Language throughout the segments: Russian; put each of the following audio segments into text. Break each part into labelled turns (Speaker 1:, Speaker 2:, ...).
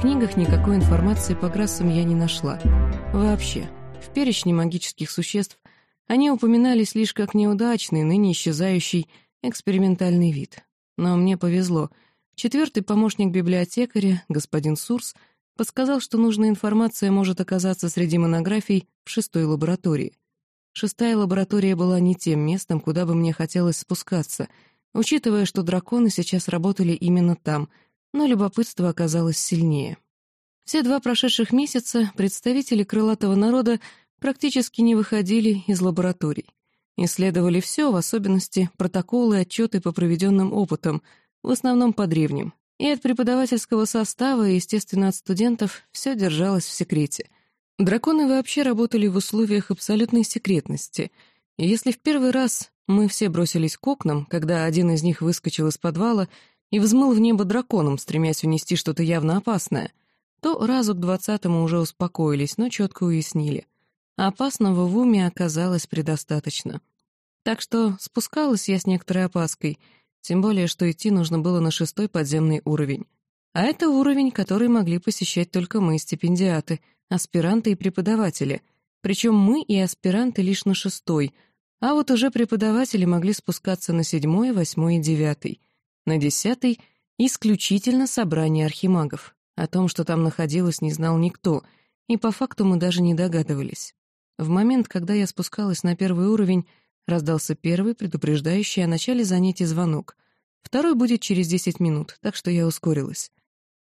Speaker 1: книгах никакой информации по Грассам я не нашла. Вообще. В перечне магических существ они упоминались лишь как неудачный, ныне исчезающий экспериментальный вид. Но мне повезло. Четвертый помощник библиотекаря, господин Сурс, подсказал, что нужная информация может оказаться среди монографий в шестой лаборатории. Шестая лаборатория была не тем местом, куда бы мне хотелось спускаться, учитывая, что драконы сейчас работали именно там, но любопытство оказалось сильнее. Все два прошедших месяца представители крылатого народа практически не выходили из лабораторий. Исследовали все, в особенности протоколы и отчеты по проведенным опытам, в основном по древним. И от преподавательского состава, и, естественно, от студентов все держалось в секрете. Драконы вообще работали в условиях абсолютной секретности. И если в первый раз мы все бросились к окнам, когда один из них выскочил из подвала и взмыл в небо драконом, стремясь унести что-то явно опасное, то разу к двадцатому уже успокоились, но четко уяснили. Опасного в уме оказалось предостаточно. Так что спускалась я с некоторой опаской, тем более, что идти нужно было на шестой подземный уровень. А это уровень, который могли посещать только мы, стипендиаты, аспиранты и преподаватели. Причем мы и аспиранты лишь на шестой, а вот уже преподаватели могли спускаться на седьмой, восьмой и девятый. На десятый — исключительно собрание архимагов. О том, что там находилось, не знал никто, и по факту мы даже не догадывались. В момент, когда я спускалась на первый уровень, раздался первый, предупреждающий о начале занятий звонок. Второй будет через десять минут, так что я ускорилась.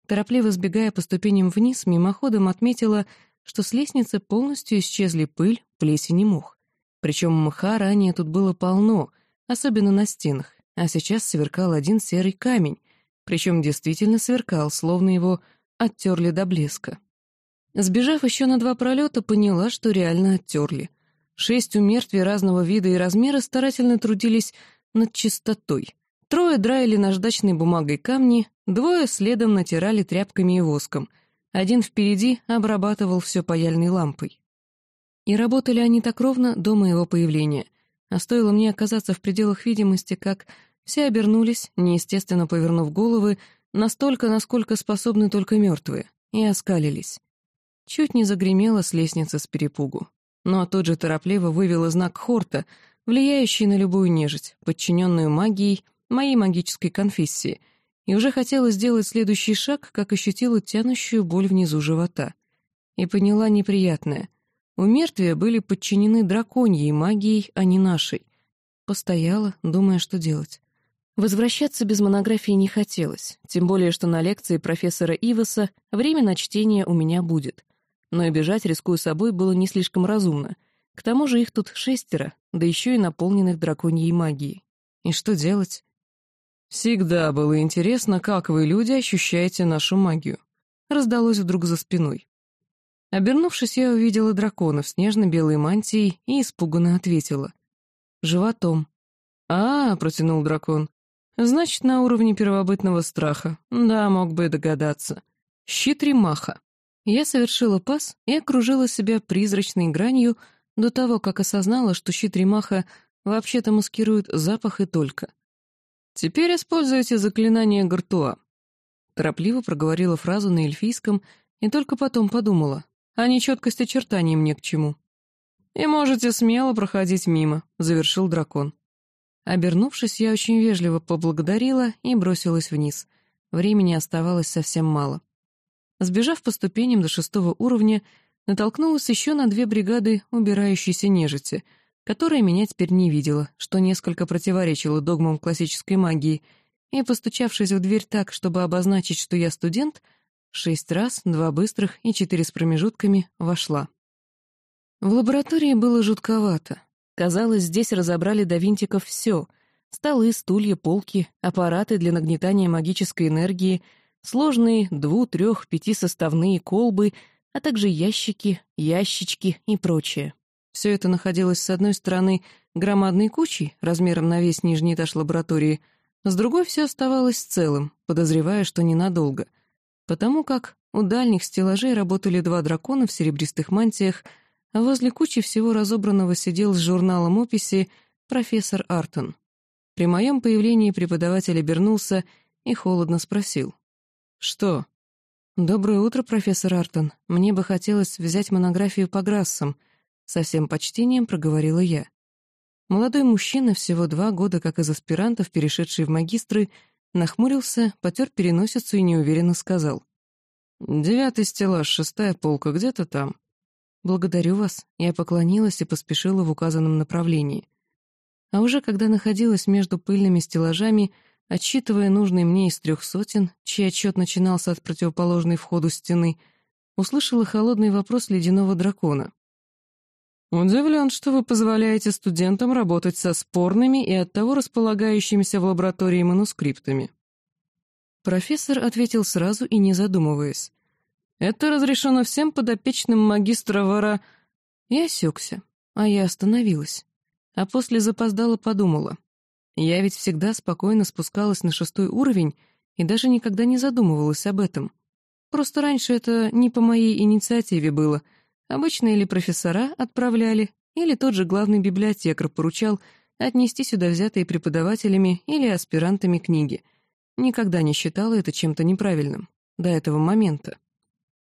Speaker 1: Торопливо сбегая по ступеням вниз, мимоходом отметила, что с лестницы полностью исчезли пыль, плесень и мох. Причем мха ранее тут было полно, особенно на стенах, а сейчас сверкал один серый камень, причем действительно сверкал, словно его оттерли до блеска. Сбежав еще на два пролета, поняла, что реально оттерли. Шесть умертвий разного вида и размера старательно трудились над чистотой. Трое драили наждачной бумагой камни, двое следом натирали тряпками и воском. Один впереди обрабатывал все паяльной лампой. И работали они так ровно до моего появления. А стоило мне оказаться в пределах видимости, как все обернулись, неестественно повернув головы, настолько, насколько способны только мертвые, и оскалились. Чуть не загремела с лестницы с перепугу. Но тут же торопливо вывела знак Хорта, влияющий на любую нежить, подчиненную магией моей магической конфессии, и уже хотела сделать следующий шаг, как ощутила тянущую боль внизу живота. И поняла неприятное. У мертвия были подчинены драконьей магией, а не нашей. Постояла, думая, что делать. Возвращаться без монографии не хотелось, тем более, что на лекции профессора Иваса время на чтение у меня будет но и бежать, рискуя собой, было не слишком разумно. К тому же их тут шестеро, да еще и наполненных драконьей магией. И что делать? «Всегда было интересно, как вы, люди, ощущаете нашу магию», — раздалось вдруг за спиной. Обернувшись, я увидела дракона в снежно-белой мантии и испуганно ответила. «Животом». «А, — протянул дракон, — значит, на уровне первобытного страха. Да, мог бы и догадаться. Щит Римаха». Я совершила пас и окружила себя призрачной гранью до того, как осознала, что щит Ремаха вообще-то маскирует запах и только. «Теперь используйте заклинание Гартуа». Торопливо проговорила фразу на эльфийском и только потом подумала, а нечеткость очертаний мне к чему. «И можете смело проходить мимо», — завершил дракон. Обернувшись, я очень вежливо поблагодарила и бросилась вниз. Времени оставалось совсем мало. Сбежав по ступеням до шестого уровня, натолкнулась еще на две бригады убирающейся нежити, которая меня теперь не видела, что несколько противоречило догмам классической магии, и, постучавшись в дверь так, чтобы обозначить, что я студент, шесть раз, два быстрых и четыре с промежутками, вошла. В лаборатории было жутковато. Казалось, здесь разобрали до винтиков все — столы, стулья, полки, аппараты для нагнетания магической энергии — сложные дву-, трех-, пятисоставные колбы, а также ящики, ящички и прочее. Все это находилось с одной стороны громадной кучей, размером на весь нижний этаж лаборатории, с другой все оставалось целым, подозревая, что ненадолго, потому как у дальних стеллажей работали два дракона в серебристых мантиях, а возле кучи всего разобранного сидел с журналом описи профессор Артон. При моем появлении преподаватель обернулся и холодно спросил. «Что?» «Доброе утро, профессор Артон. Мне бы хотелось взять монографию по Грассам», — со всем почтением проговорила я. Молодой мужчина, всего два года как из аспирантов, перешедший в магистры, нахмурился, потер переносицу и неуверенно сказал. «Девятый стеллаж, шестая полка, где-то там». «Благодарю вас», — я поклонилась и поспешила в указанном направлении. А уже когда находилась между пыльными стеллажами, Отсчитывая нужный мне из трех сотен, чей отчет начинался от противоположной входу стены, услышала холодный вопрос ледяного дракона. «Удивлен, что вы позволяете студентам работать со спорными и оттого располагающимися в лаборатории манускриптами». Профессор ответил сразу и не задумываясь. «Это разрешено всем подопечным магистра Вара...» И осекся, а я остановилась. А после запоздала подумала. Я ведь всегда спокойно спускалась на шестой уровень и даже никогда не задумывалась об этом. Просто раньше это не по моей инициативе было. Обычно или профессора отправляли, или тот же главный библиотекарь поручал отнести сюда взятые преподавателями или аспирантами книги. Никогда не считала это чем-то неправильным. До этого момента.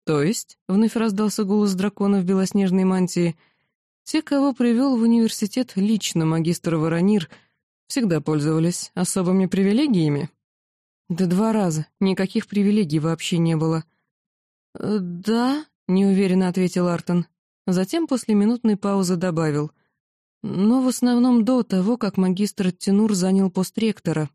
Speaker 1: То есть, вновь раздался голос дракона в белоснежной мантии, те, кого привел в университет лично магистр Воронир — всегда пользовались особыми привилегиями?» «Да два раза. Никаких привилегий вообще не было». «Э, «Да», — неуверенно ответил Артон. Затем после минутной паузы добавил. «Но в основном до того, как магистр Тенур занял пост ректора.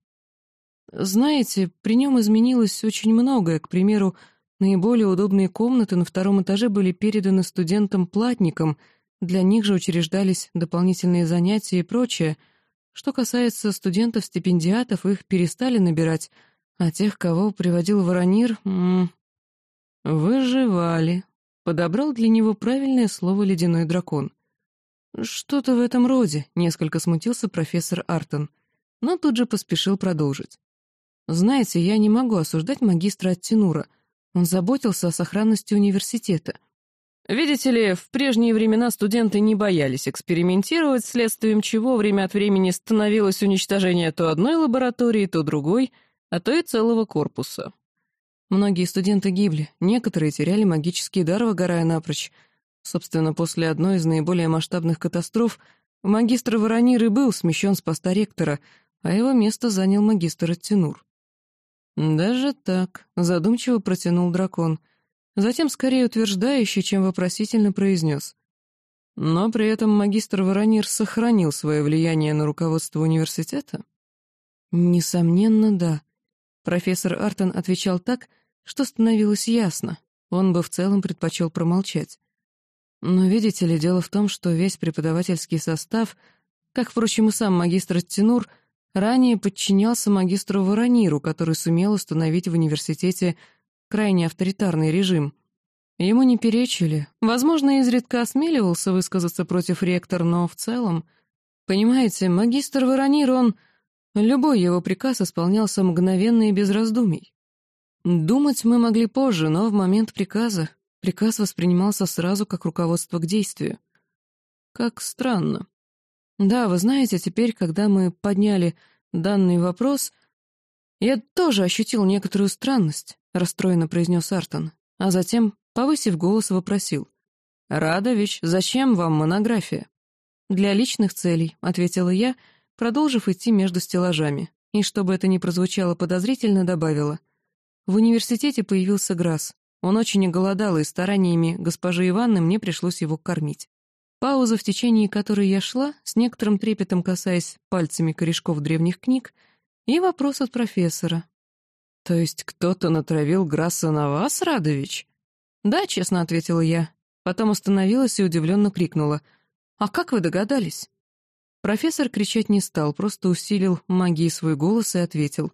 Speaker 1: Знаете, при нем изменилось очень многое. К примеру, наиболее удобные комнаты на втором этаже были переданы студентам-платникам, для них же учреждались дополнительные занятия и прочее — что касается студентов-стипендиатов, их перестали набирать, а тех, кого приводил Воронир, м выживали. Подобрал для него правильное слово «ледяной дракон». «Что-то в этом роде», — несколько смутился профессор Артон, но тут же поспешил продолжить. «Знаете, я не могу осуждать магистра Аттенура. Он заботился о сохранности университета. Видите ли, в прежние времена студенты не боялись экспериментировать, следствием чего время от времени становилось уничтожение то одной лаборатории, то другой, а то и целого корпуса. Многие студенты гибли, некоторые теряли магический дар, выгорая напрочь. Собственно, после одной из наиболее масштабных катастроф магистр Воронир и был смещен с поста ректора, а его место занял магистр Аттенур. «Даже так», — задумчиво протянул дракон — затем скорее утверждающий, чем вопросительно произнес. Но при этом магистр Воронир сохранил свое влияние на руководство университета? Несомненно, да. Профессор Артон отвечал так, что становилось ясно. Он бы в целом предпочел промолчать. Но видите ли, дело в том, что весь преподавательский состав, как, впрочем, и сам магистр Тенур, ранее подчинялся магистру Ворониру, который сумел установить в университете крайне авторитарный режим. Ему не перечили, возможно, изредка осмеливался высказаться против ректор, но в целом... Понимаете, магистр Воронир, он... Любой его приказ исполнялся мгновенно и без раздумий. Думать мы могли позже, но в момент приказа приказ воспринимался сразу как руководство к действию. Как странно. Да, вы знаете, теперь, когда мы подняли данный вопрос, я тоже ощутил некоторую странность расстроенно произнес Артон, а затем, повысив голос, вопросил. «Радович, зачем вам монография?» «Для личных целей», — ответила я, продолжив идти между стеллажами, и, чтобы это не прозвучало подозрительно, добавила. В университете появился Грасс. Он очень оголодал, и стараниями госпожи Иванны мне пришлось его кормить. Пауза, в течение которой я шла, с некоторым трепетом касаясь пальцами корешков древних книг, и вопрос от профессора, «То есть кто-то натравил Грасса на вас, Радович?» «Да», — честно ответила я. Потом остановилась и удивленно крикнула. «А как вы догадались?» Профессор кричать не стал, просто усилил магией свой голос и ответил.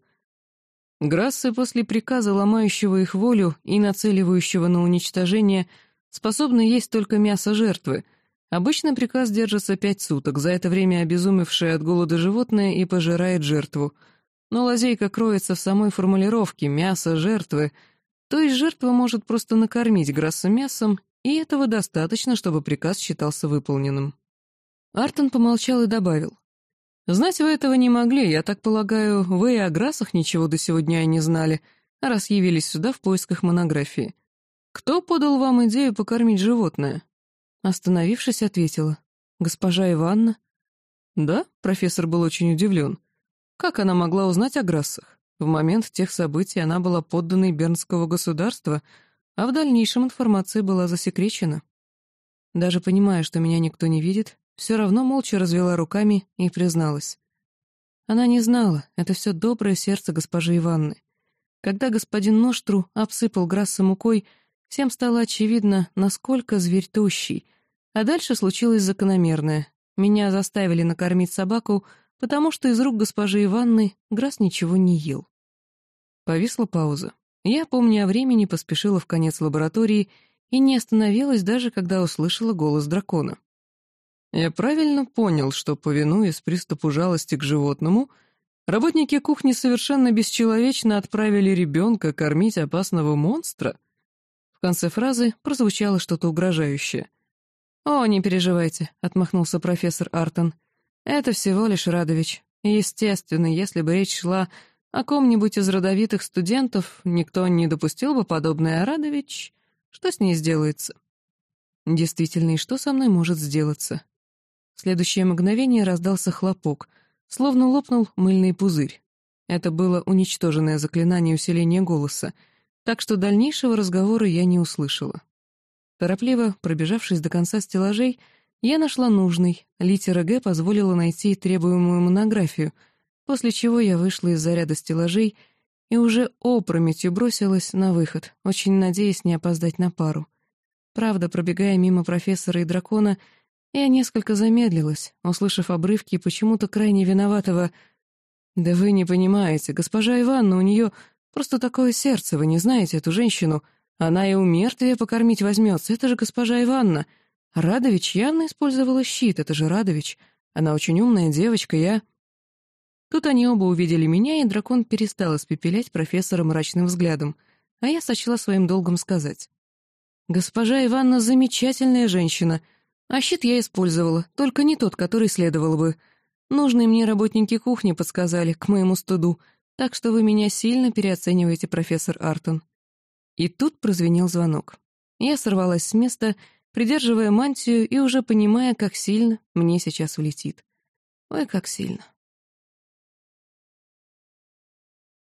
Speaker 1: «Грассы после приказа, ломающего их волю и нацеливающего на уничтожение, способны есть только мясо жертвы. Обычно приказ держится пять суток, за это время обезумевшее от голода животное и пожирает жертву — но лазейка кроется в самой формулировке «мясо жертвы», то есть жертва может просто накормить Грасса мясом, и этого достаточно, чтобы приказ считался выполненным. Артон помолчал и добавил. «Знать вы этого не могли, я так полагаю, вы и о Грассах ничего до сегодня и не знали, раз явились сюда в поисках монографии. Кто подал вам идею покормить животное?» Остановившись, ответила. «Госпожа Иванна?» «Да?» — профессор был очень удивлен. «Как она могла узнать о Грассах? В момент тех событий она была подданной Бернского государства, а в дальнейшем информация была засекречена». Даже понимая, что меня никто не видит, все равно молча развела руками и призналась. Она не знала, это все доброе сердце госпожи Иванны. Когда господин Ноштру обсыпал Грасса мукой, всем стало очевидно, насколько зверь тощий, а дальше случилось закономерное. Меня заставили накормить собаку, потому что из рук госпожи Иванны Грасс ничего не ел. Повисла пауза. Я, помня о времени, поспешила в конец лаборатории и не остановилась даже, когда услышала голос дракона. Я правильно понял, что, повинуясь приступу жалости к животному, работники кухни совершенно бесчеловечно отправили ребенка кормить опасного монстра? В конце фразы прозвучало что-то угрожающее. «О, не переживайте», — отмахнулся профессор Артон. «Это всего лишь Радович. Естественно, если бы речь шла о ком-нибудь из родовитых студентов, никто не допустил бы подобное, а Радович... Что с ней сделается?» «Действительно, и что со мной может сделаться?» В следующее мгновение раздался хлопок, словно лопнул мыльный пузырь. Это было уничтоженное заклинание усиления голоса, так что дальнейшего разговора я не услышала. Торопливо, пробежавшись до конца стеллажей, я нашла нужный, литера «Г» позволила найти требуемую монографию, после чего я вышла из заряда стеллажей и уже опрометью бросилась на выход, очень надеясь не опоздать на пару. Правда, пробегая мимо профессора и дракона, я несколько замедлилась, услышав обрывки почему-то крайне виноватого «Да вы не понимаете, госпожа Иванна, у нее просто такое сердце, вы не знаете эту женщину. Она и у мертвия покормить возьмется, это же госпожа Иванна. Радович явно использовала щит, это же Радович. Она очень умная девочка, я...» Тут они оба увидели меня, и дракон перестал испепелять профессора мрачным взглядом, а я сочла своим долгом сказать. «Госпожа Иванна замечательная женщина», а щит я использовала, только не тот, который следовало бы. Нужные мне работники кухни подсказали, к моему стыду, так что вы меня сильно переоцениваете, профессор Артон. И тут прозвенел звонок. Я сорвалась с места, придерживая мантию и уже понимая, как сильно мне сейчас влетит. Ой, как сильно.